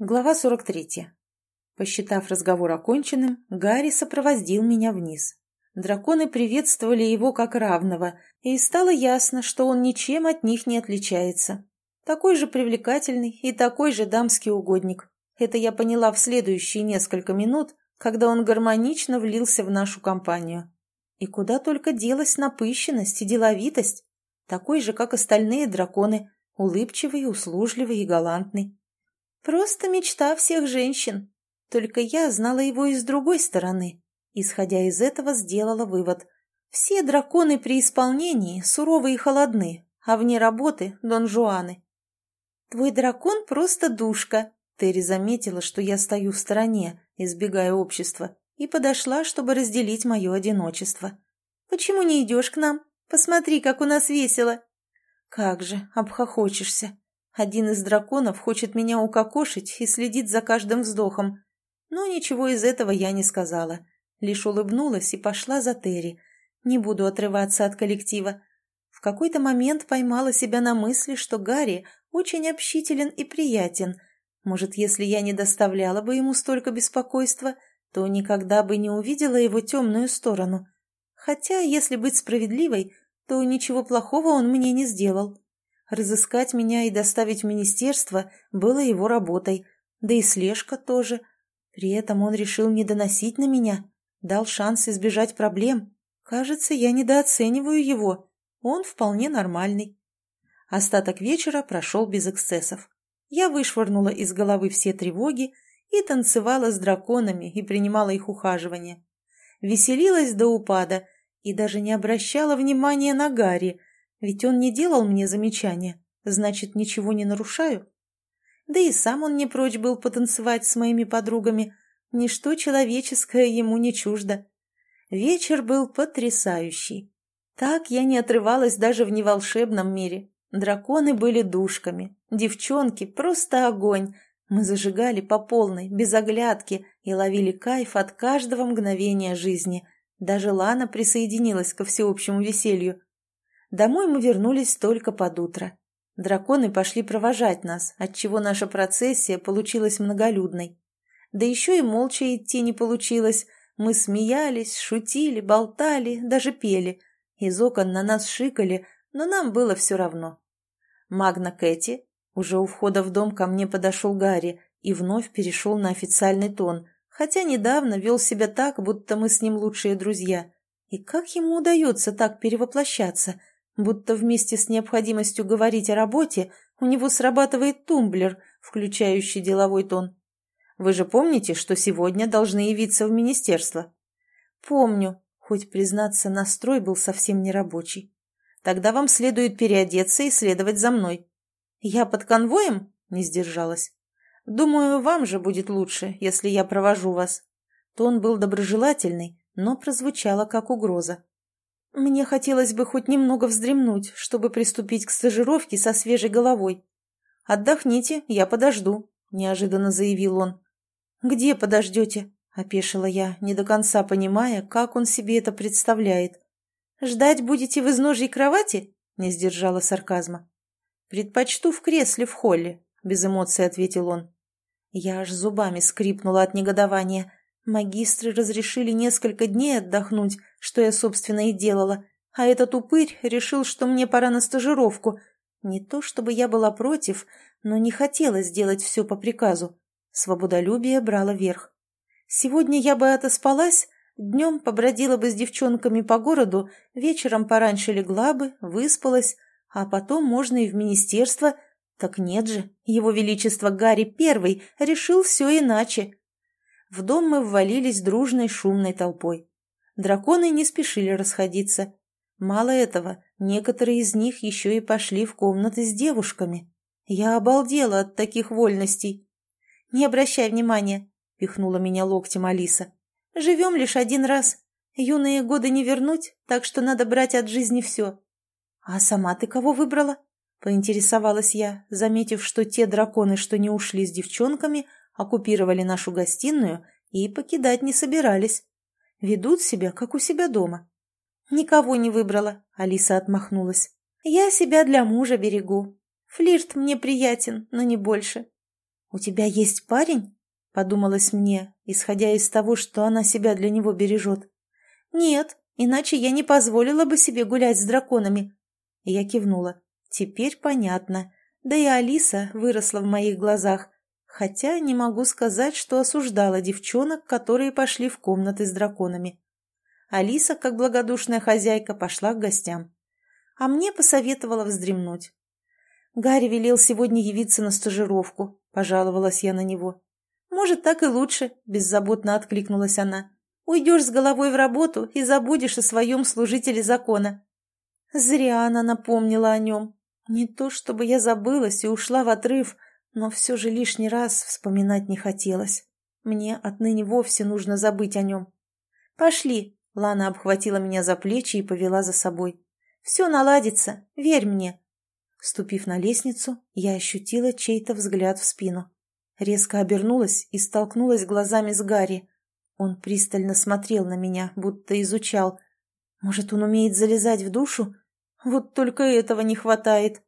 Глава 43. Посчитав разговор оконченным, Гарри сопроводил меня вниз. Драконы приветствовали его как равного, и стало ясно, что он ничем от них не отличается. Такой же привлекательный и такой же дамский угодник. Это я поняла в следующие несколько минут, когда он гармонично влился в нашу компанию. И куда только делась напыщенность и деловитость. Такой же, как остальные драконы, улыбчивый, услужливый и галантный. Просто мечта всех женщин. Только я знала его и с другой стороны. Исходя из этого, сделала вывод. Все драконы при исполнении суровы и холодны, а вне работы – Дон Жуаны. «Твой дракон просто душка», – Терри заметила, что я стою в стороне, избегая общества, и подошла, чтобы разделить мое одиночество. «Почему не идешь к нам? Посмотри, как у нас весело!» «Как же, обхохочешься!» Один из драконов хочет меня укокошить и следит за каждым вздохом. Но ничего из этого я не сказала. Лишь улыбнулась и пошла за Терри. Не буду отрываться от коллектива. В какой-то момент поймала себя на мысли, что Гарри очень общителен и приятен. Может, если я не доставляла бы ему столько беспокойства, то никогда бы не увидела его темную сторону. Хотя, если быть справедливой, то ничего плохого он мне не сделал. Разыскать меня и доставить в министерство было его работой, да и слежка тоже. При этом он решил не доносить на меня, дал шанс избежать проблем. Кажется, я недооцениваю его. Он вполне нормальный. Остаток вечера прошел без эксцессов. Я вышвырнула из головы все тревоги и танцевала с драконами и принимала их ухаживание. Веселилась до упада и даже не обращала внимания на Гарри, ведь он не делал мне замечания, значит, ничего не нарушаю. Да и сам он не прочь был потанцевать с моими подругами. Ничто человеческое ему не чуждо. Вечер был потрясающий. Так я не отрывалась даже в неволшебном мире. Драконы были душками, девчонки — просто огонь. Мы зажигали по полной, без оглядки, и ловили кайф от каждого мгновения жизни. Даже Лана присоединилась ко всеобщему веселью. Домой мы вернулись только под утро. Драконы пошли провожать нас, отчего наша процессия получилась многолюдной. Да еще и молча идти не получилось. Мы смеялись, шутили, болтали, даже пели. Из окон на нас шикали, но нам было все равно. Магна Кэти, уже у входа в дом ко мне подошел Гарри и вновь перешел на официальный тон, хотя недавно вел себя так, будто мы с ним лучшие друзья. И как ему удается так перевоплощаться – Будто вместе с необходимостью говорить о работе у него срабатывает тумблер, включающий деловой тон. Вы же помните, что сегодня должны явиться в министерство? Помню, хоть, признаться, настрой был совсем нерабочий. Тогда вам следует переодеться и следовать за мной. Я под конвоем? Не сдержалась. Думаю, вам же будет лучше, если я провожу вас. Тон был доброжелательный, но прозвучало как угроза. Мне хотелось бы хоть немного вздремнуть, чтобы приступить к стажировке со свежей головой. «Отдохните, я подожду», — неожиданно заявил он. «Где подождете?» — опешила я, не до конца понимая, как он себе это представляет. «Ждать будете в изножьей кровати?» — не сдержала сарказма. «Предпочту в кресле в холле», — без эмоций ответил он. Я аж зубами скрипнула от негодования. Магистры разрешили несколько дней отдохнуть, что я, собственно, и делала, а этот упырь решил, что мне пора на стажировку. Не то чтобы я была против, но не хотела сделать все по приказу. Свободолюбие брало верх. Сегодня я бы отоспалась, днем побродила бы с девчонками по городу, вечером пораньше легла бы, выспалась, а потом можно и в министерство. Так нет же, его величество Гарри Первый решил все иначе. В дом мы ввалились дружной шумной толпой. Драконы не спешили расходиться. Мало этого, некоторые из них еще и пошли в комнаты с девушками. Я обалдела от таких вольностей. «Не обращай внимания», — пихнула меня локтем Алиса. «Живем лишь один раз. Юные годы не вернуть, так что надо брать от жизни все». «А сама ты кого выбрала?» — поинтересовалась я, заметив, что те драконы, что не ушли с девчонками, оккупировали нашу гостиную и покидать не собирались. Ведут себя, как у себя дома. «Никого не выбрала», — Алиса отмахнулась. «Я себя для мужа берегу. Флирт мне приятен, но не больше». «У тебя есть парень?» — подумалось мне, исходя из того, что она себя для него бережет. «Нет, иначе я не позволила бы себе гулять с драконами». Я кивнула. «Теперь понятно. Да и Алиса выросла в моих глазах, хотя не могу сказать, что осуждала девчонок, которые пошли в комнаты с драконами. Алиса, как благодушная хозяйка, пошла к гостям. А мне посоветовала вздремнуть. Гарри велел сегодня явиться на стажировку, пожаловалась я на него. «Может, так и лучше», — беззаботно откликнулась она. «Уйдешь с головой в работу и забудешь о своем служителе закона». Зря она напомнила о нем. Не то чтобы я забылась и ушла в отрыв, но все же лишний раз вспоминать не хотелось. Мне отныне вовсе нужно забыть о нем. «Пошли!» — Лана обхватила меня за плечи и повела за собой. «Все наладится, верь мне!» Ступив на лестницу, я ощутила чей-то взгляд в спину. Резко обернулась и столкнулась глазами с Гарри. Он пристально смотрел на меня, будто изучал. Может, он умеет залезать в душу? Вот только этого не хватает.